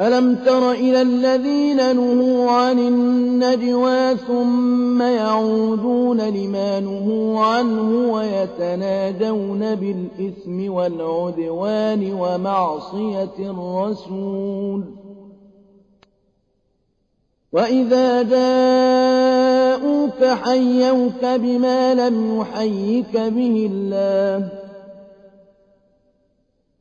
ألم تر إلى الذين نهوا عن النجوى ثم يعودون لما نهوا عنه ويتناجون بالإثم والعدوان ومعصية الرسول وإذا جاءوك حيوك بما لم يحيك به الله